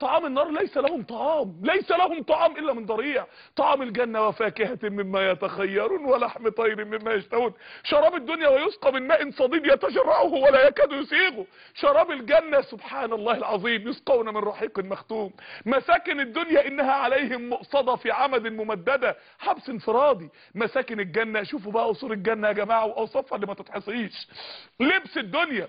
طعام النار ليس لهم طعام ليس لهم طعام إلا من ضريع. طعام الجنة وفاكهة مما يتخيرون ولحم طير مما يشتهون. شراب الدنيا ويسقى من ماء صديد يتجرعه ولا يكاد يسيغه. شراب الجنة سبحان الله العظيم يسقون من رحيق مختوم. مساكن الدنيا إنها عليهم مؤصدة في عمد ممددة. حبس انفرادي. مساكن الجنة شوفوا بقى قصور الجنة يا جماعة وأوصافها اللي ما تتحصيش. لبس الدنيا.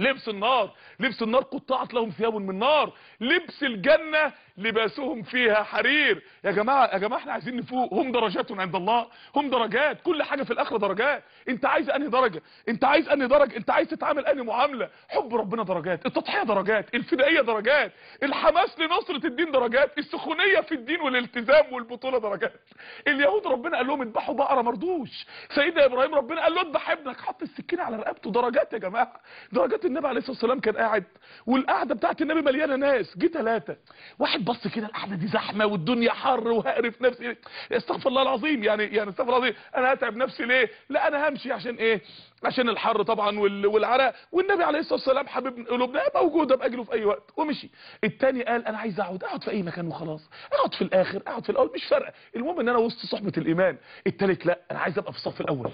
لبس النار لبس النار قطعت لهم ثياب من نار لبس الجنة لباسهم فيها حرير. يا جماعة يا جماعة إحنا عايزين نفوق. هم درجات عند الله هم درجات. كل حاجة في الآخرة درجات. انت عايز انهي درجة؟ انت عايز انهي درجة؟ انت عايز تتعامل انهي معاملة؟ حب ربنا درجات التضحية درجات الفدائية درجات الحماس لنصرة الدين درجات السخونية في الدين والالتزام والبطولة درجات. اليهود ربنا قال لهم اذبحوا بقرة مردوش. سيدنا إبراهيم ربنا قال له اذبح ابنك. حط السكينة على رقبته. درجات يا جماعة. درجات النبي عليه الصلاة والسلام كان قاعد والقعدة بتاعت النبي مليانة ناس جه ثلاثة واحد بص كده القعدة دي زحمة والدنيا حر وهقرف نفسي. استغفر الله العظيم يعني يعني استغفر الله العظيم. أنا هتعب نفسي ليه؟ لا أنا همشي عشان إيه؟ عشان الحر طبعا وال- والعرق والنبي عليه الصلاة والسلام حبيب قلوبنا موجودة بأجله في أي وقت. ومشي. التاني قال أنا عايز أقعد أقعد في أي مكان وخلاص. أقعد في الآخر أقعد في الأول. مش فارقة. المهم إن أنا وسط صحبة الإيمان. التالت لا أنا عايز أبقى في الصف الأول.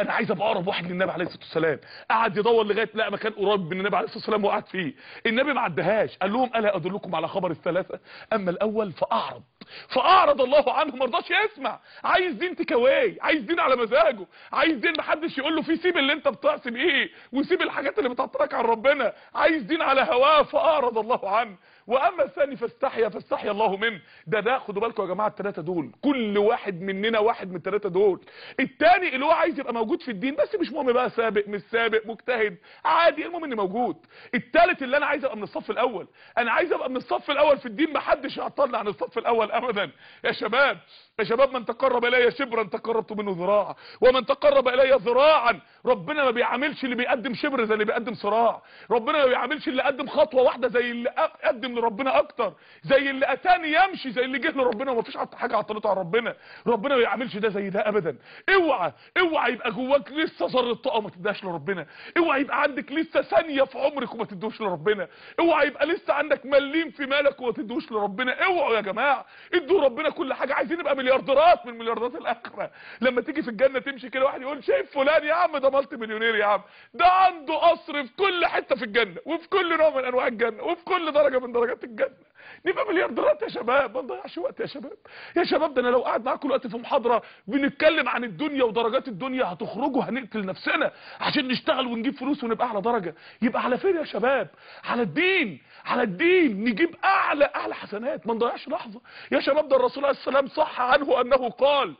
أنا عايز أبقى أقرب واحد للنبي عليه الصلاة والسلام. قعد يدور لغاية لقى مكان قريب من النبي عليه الصلاة والسلام وقعد فيه. النبي ما عدهاش. قال لهم ألا أدلكم على خبر الثلاثة؟ أما الأول فأعرض. فأعرض الله عنه ما رضاش يسمع. عايز دين تكاواي عايز دين على مزاجه عايز دين محدش يقول له فيه سيب اللي انت بتعصي بيه وسيب الحاجات اللي بتعطلك عن ربنا. عايز دين على هواه فأعرض الله عنه. وأما الثاني فاستحيا فاستحيا الله منه. ده ده خدوا بالكم يا جماعة الثلاثه دول. كل واحد مننا واحد من الثلاثه دول. الثاني اللي هو عايز يبقى موجود في الدين بس مش مهم بقى سابق مش سابق مجتهد عادي المهم اني موجود. الثالث اللي أنا عايز أبقى من الصف الأول. أنا عايز أبقى من الصف الأول في الدين محدش يعطلنا عن الصف الأول ابدا. يا شباب يا شباب من تقرب إلي شبرا تقربت منه ذراعا ومن تقرب إلي ذراعا ربنا ما بيعاملش اللي بيقدم شبر زي اللي بيقدم صراع ربنا ما بيعاملش اللي قدم خطوة واحدة زي اللي قدم لربنا أكتر زي اللي أتاني يمشي زي اللي جه لربنا ومفيش عط- حاجة عطلته عن ربنا ربنا ما بيعاملش ده زي ده ابدا. اوعى اوعى يبقى جواك لسه ذرة طاقة وما تديهاش لربنا اوعى يبقى عندك لسه ثانية في عمرك وما تدوش لربنا اوعى يبقى لسه عندك مليم في مالك وما تدوش لربنا اوعوا يا جماعة ادوا ربنا كل حاجة عايزين نبقى مليارديرات من مليارديرات الآخرة. لما تيجي في الجنة تمشي كده واحد يقول شايف فلان يا عم ده مالتي مليونير يا عم. ده عنده قصر في كل حتة في الجنة وفي كل نوع من أنواع الجنة وفي كل درجة من درجات الجنة. نبقى مليارديرات يا شباب. ما نضيعش وقت يا شباب. يا شباب ده أنا لو قاعد معاكم دلوقتي في محاضرة بنتكلم عن الدنيا ودرجات الدنيا هتخرجوا هنقتل نفسنا عشان نشتغل ونجيب فلوس ونبقى أعلى درجة. يبقى على فين يا شباب. على الدين على الدين نجيب أعلى أعلى حسنات. ما نضيعش لحظة. يا شباب ده الرسول عليه السلام صح عنه أنه قال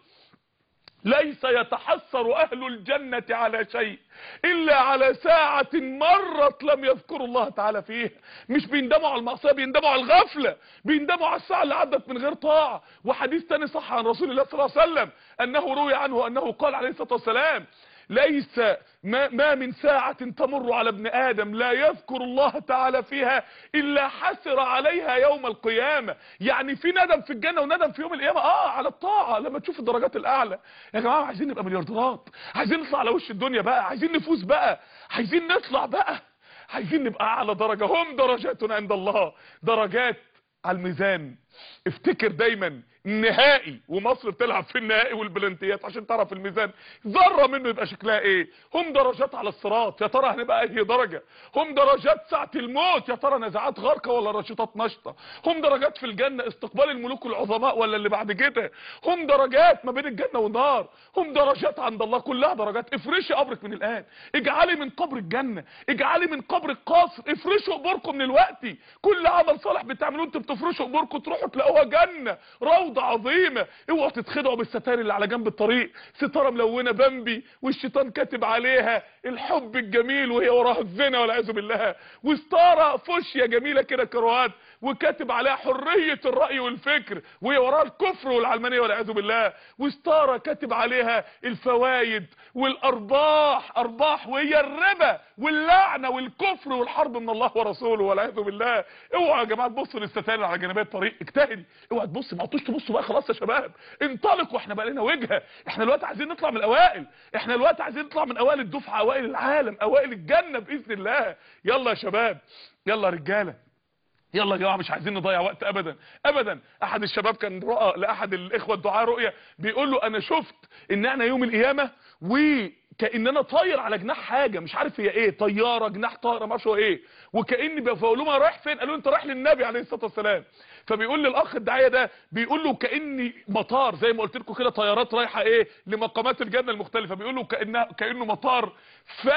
ليس يتحسر أهل الجنة على شيء إلا على ساعة مرت لم يذكروا الله تعالى فيها مش بيندموا على المعصية بيندموا على الغفلة بيندموا على الساعة اللي عدت من غير طاعة. وحديث تاني صح عن رسول الله صلى الله عليه وسلم أنه روي عنه انه قال عليه الصلاة والسلام ليس ما, ما من ساعة تمر على ابن آدم لا يذكر الله تعالى فيها إلا حسر عليها يوم القيامة. يعني في ندم في الجنة وندم في يوم القيامة. آه على الطاعة. لما تشوف الدرجات الأعلى. يا جماعة عايزين نبقى مليارديرات. عايزين نطلع على وش الدنيا بقى. عايزين نفوز بقى. عايزين نطلع بقى. عايزين نبقى أعلى درجة. هم درجات عند الله. درجات على الميزان. افتكر دايما النهائي ومصر بتلعب في النهائي والبلنتيات عشان تعرف الميزان. ذرة منه يبقى شكلها إيه؟ هم درجات على الصراط. يا ترى هنبقى أي درجة؟ هم درجات ساعة الموت. يا ترى نزعات غارقه ولا رشيطات نشطة؟ هم درجات في الجنة استقبال الملوك العظماء ولا اللي بعد كده؟ هم درجات ما بين الجنة والنار. هم درجات عند الله كلها درجات. افرشي قبرك من الآن. اجعلي من قبر الجنة. اجعلي من قبر القصر افرشوا قبوركم من الوقت كل عمل صالح بتعملوه أنتوا بتفرشوا قبوركم تروحوا تلاقوها جنة روضة عظيمة. اوعوا تتخدعوا بالستار اللي على جنب الطريق. ستارة ملونة بامبي والشيطان كاتب عليها الحب الجميل وهي وراها الزنا والعياذ بالله. وستارة فوشيا جميلة كده كروات. وكاتب عليها حرية الرأي والفكر وهي وراها الكفر والعلمانية والعياذ بالله. وستارة كاتب عليها الفوايد والأرباح أرباح وهي الربا واللعنة والكفر والحرب من الله ورسوله والعياذ بالله. اوعوا يا جماعة تبصوا للستار اللي على جانبي الطريق اجتهدي. اوعى تبص ما عدتوش تبصوا بقى خلاص يا شباب. انطلقوا إحنا بقى لنا وجهة. إحنا دلوقتي عايزين نطلع من الأوائل. إحنا دلوقتي عايزين نطلع من أوائل الدفعة أوائل العالم أوائل الجنة بإذن الله. يلا يا شباب يلا رجالة. يلا يا جماعة مش عايزين نضيع وقت ابدا. ابدا أحد الشباب كان رأى لأحد الإخوة الدعاء رؤية بيقول له أنا شفت إن إحنا يوم القيامة وكاننا طاير على جناح حاجة مش عارف هي إيه طيارة جناح طائره ما هو إيه. وكاني بقول لهم أنا رايح فين؟ قالوا أنت رايح للنبي عليه الصلاة والسلام. فبيقول للأخ الداعيه ده بيقول له كاني مطار زي ما قلت لكم كده طيارات رايحة إيه؟ لمقامات الجنة المختلفة. بيقول له كانه كأنه مطار. ف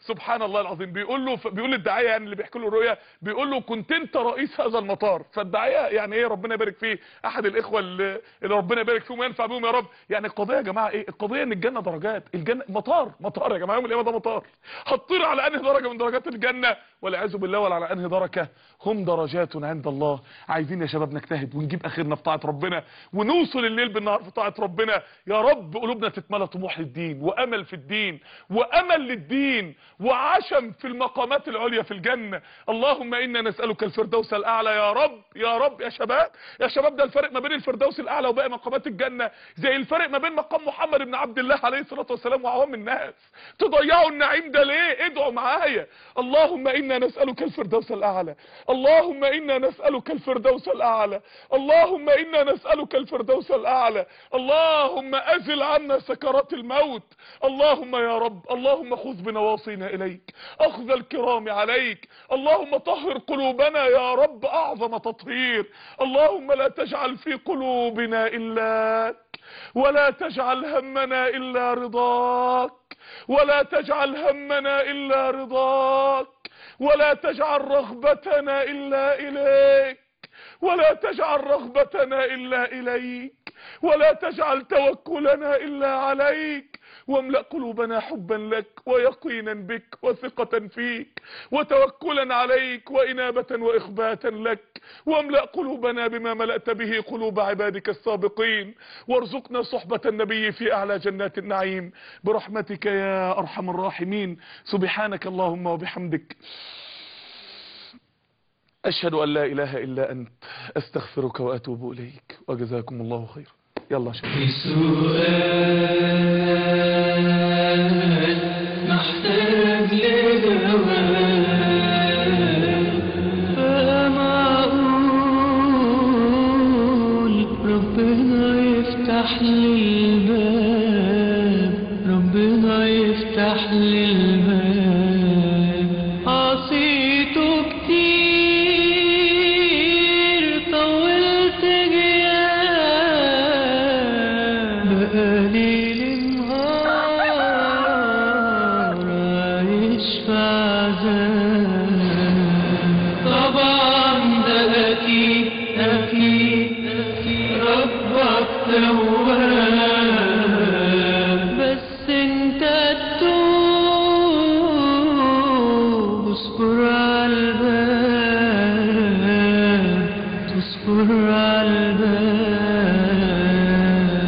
سبحان الله العظيم. بيقول له بيقول للداعيه يعني اللي بيحكي له الرؤيا بيقول له كنت أنت رئيس هذا المطار. فالداعيه يعني إيه؟ ربنا يبارك فيه. أحد الإخوة اللي اللي ربنا يبارك فيهم وينفع بيهم يا رب. يعني القضية يا جماعة إيه؟ القضية إن الجنة درجات. الجنة مطار مطار. يا جماعة يوم القيامة ده مطار. هتطير على أنهي درجة من درجات الجنة؟ والعياذ بالله ولا على أنهي دركه هم درجات عند الله. عايزين يا شباب نجتهد ونجيب آخرنا في طاعة ربنا ونوصل الليل بالنهار في طاعة ربنا. يا رب قلوبنا تتملى طموح للدين وأمل في الدين وأمل للدين وعشم في المقامات العليا في الجنة. اللهم إنا نسألك الفردوس الأعلى. يا رب يا رب يا شباب يا شباب ده الفرق ما بين الفردوس الأعلى وباقي مقامات الجنة. زي الفرق ما بين مقام محمد بن عبد الله عليه الصلاة والسلام وعوام الناس. تضيعوا النعيم ده ليه؟ ادعوا معايا. اللهم إنا نسألك الفردوس الأعلى. اللهم إنا نسألك الفردوس الأعلى. اللهم إنا نسألك الفردوس الأعلى. اللهم أزل عنا سكرات الموت. اللهم يا رب اللهم خذ بنواصينا إليك. أخذ الكرام عليك. اللهم طهر قلوبنا يا رب أعظم تطهير. اللهم لا تجعل في قلوبنا إلا ولا تجعل همنا إلا رضاك. ولا تجعل همنا إلا رضاك. ولا تجعل رغبتنا إلا إليك. ولا تجعل رغبتنا إلا إليك. ولا تجعل توكلنا إلا عليك. واملأ قلوبنا حبا لك ويقينا بك وثقة فيك وتوكلا عليك وإنابة وإخباتا لك واملأ قلوبنا بما ملأت به قلوب عبادك السابقين وارزقنا صحبة النبي في أعلى جنات النعيم برحمتك يا أرحم الراحمين سبحانك اللهم وبحمدك أشهد أن لا إله إلا أنت أستغفرك وأتوب إليك وجزاكم الله خيرا يلا شكرا. في سؤال محتاج لجواب فمعقول ربنا يفتح لي الباب. جياب بقالي النهار عايش طبعا ده أكيد أكيد أكيد ربك تواب